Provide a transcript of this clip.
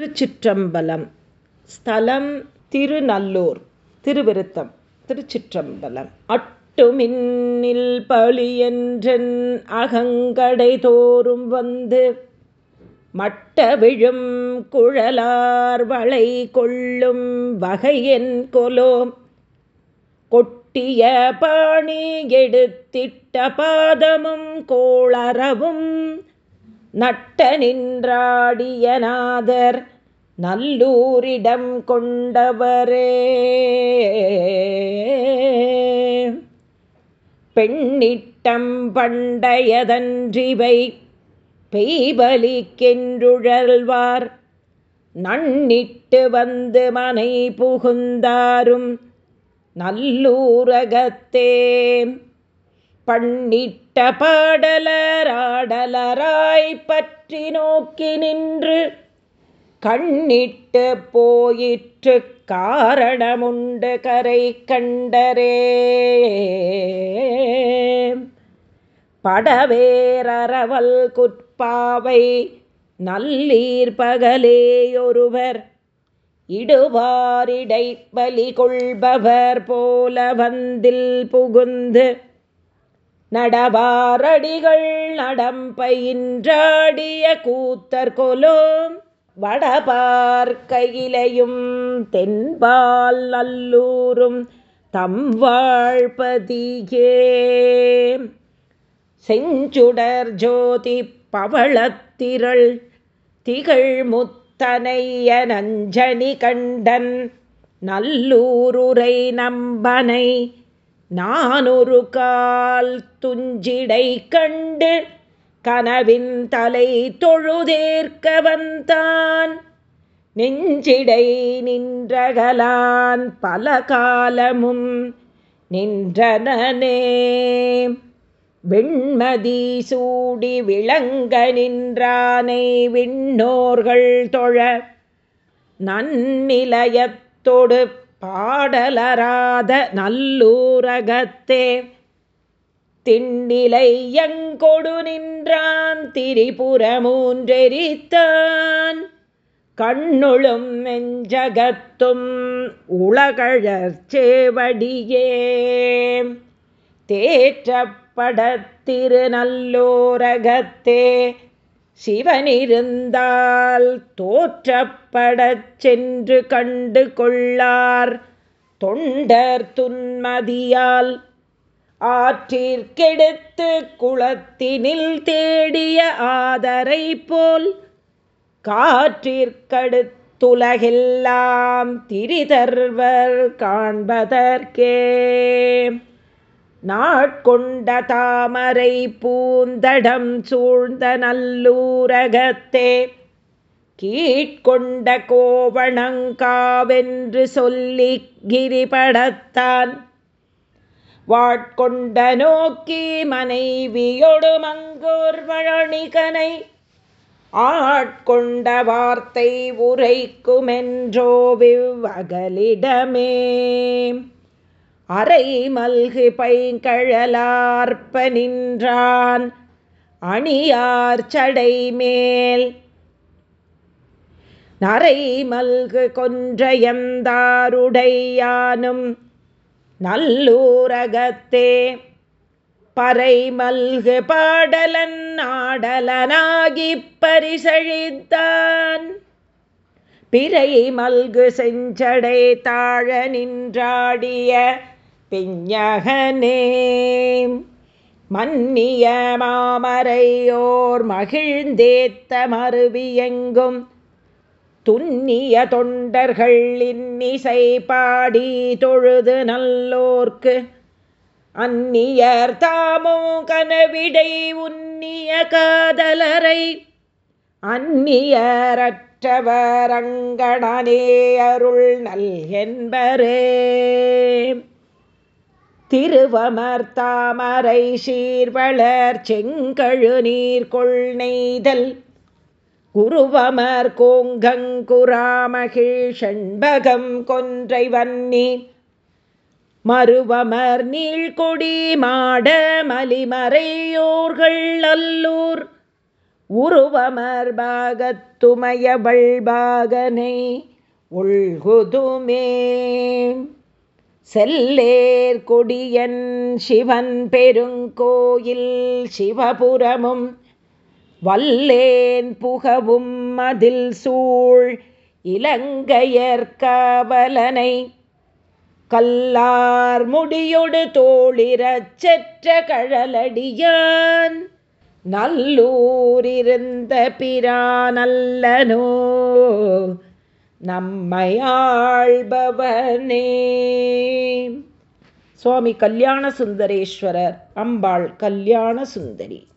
திருச்சிற்றம்பலம். ஸ்தலம் திருநல்லூர் திருவிருத்தம் திருச்சிற்றம்பலம். அட்டுமின்னில் பழியென்றன் அகங்கடை தோறும் வந்து மட்ட விழும் குழலார் வளை கொள்ளும் வகையென் கொலோ. கொட்டிய பாணி எடுத்திட்ட பாதமும் கோளரவும் நட்ட நின்றாடியநாதர் நல்லூரிடம் கொண்டவரே. பெண்ணிட்டம் பண்டையதன்றிவை பெய்பலிக்கென்றுழல்வார். நன்னிட்டு வந்து மனை புகுந்தாரும் நல்லூரகத்தே. பண்ணிட்ட பாடலராடலராய் பற்றி நோக்கி நின்று கண்ணிட்டு போயிற்று காரணமுண்டு கரை கண்டரே. படவேரவல் குற்பாவை நல்லீர் பகலேயொருவர் இடுவாரிடை பலி கொள்பவர் போல வந்தில் புகுந்து நடவாரடிகள் நடம்பயின்றாடிய கூத்தர் கொலோம் வடபார்க்கையிலையும் தென்பால் நல்லூரும் தம் வாழ்பதியே செஞ்சுடர் ஜோதி பவளத்திரள் திகழ் முத்தனைய நஞ்சனி கண்டன் நல்லூருரை நம்பனை நானொரு கால் துஞ்சிடை கண்டு கனவின் தலை தொழுதேற்க வந்தான். நெஞ்சிடை நின்றகலான் பல காலமும் நின்றனே வெண்மதி சூடி விளங்க நின்றானை விண்ணோர்கள் தொழ நன்னிலையத்தொடு பாடலராத நல்லூரகத்தே திண்ணிலையங்கொடு நின்றான் திரிபுரமூன்றெரித்தான். கண்ணுளும் நெஞ்சகத்தும் உலகழற்சேவடியே தேற்றப்படத் திருநல்லோரகத்தே சிவனிருந்தால் தோற்றப்படச் சென்று கண்டு கொள்ளார் தொண்டர் துன்மதியால். ஆற்றிற்கெடுத்து குளத்தினில் தேடிய ஆதரை போல் காற்றிற்கடுத்துலகெல்லாம் திரிதர்வர் காண்பதற்கே. நாட்கொண்ட தாமரை பூந்தடம் சூழ்ந்த நல்லூரகத்தே கீழ்கொண்ட கோவணங்காவென்று சொல்லி கிரிபடத்தான். வாட்கொண்ட நோக்கி மனைவியொடு மங்கோர் வழணிகனை ஆட்கொண்ட வார்த்தை உரைக்குமென்றோ விவ்வகலிடமே அரை மல்கு பைங்கழலார்ப்ப நின்றான் அணியார் சடை மேல் நரை மல்கு கொன்றையந்தாருடையானும் நல்லூரகத்தே. பறை மல்கு பாடலன் நாடலனாகி பரிசழித்தான். பிறை மல்கு செஞ்சடை தாழ நின்றாடிய பிஞகனே. மன்னிய மாமரையோர் மகிழ்ந்தேத்த மருவியெங்கும். துன்னிய தொண்டர்கள் இன்னிசை பாடி தொழுது நல்லோர்க்கு. அந்நியர் தாமோ கனவிடை உன்னிய காதலரை. அந்நியரற்றவரங்கடனே அருள் நல் என்பரே திருவமர்த்தாமரை சீர்வளர் செங்கழு நீர்கொள் நெய்தல் குருவமர் கோங்கங்குராமகிழ் ஷண்பகம் கொன்றை வன்னி. மருவமர் நீழ்கொடி மாட மலிமறையோர்கள் அல்லூர். உருவமர் பாகத்துமையவள் பாகனை உள்குதுமே. செல்லேர் கொடியன் சிவன் பெருங்கோயில் சிவபுரமும் வல்லேன் புகவும் மதில் சூழ் இலங்கையற்காவலனை கல்லார் முடியொடு தோளிரச் செற்ற கழலடியான் நல்லூரிருந்த பிரானல்லனோ நம்மையாழ்பவனே சுவாமி கல்யாண சுந்தரேஸ்வரர் அம்பாள் கல்யாண சுந்தரி.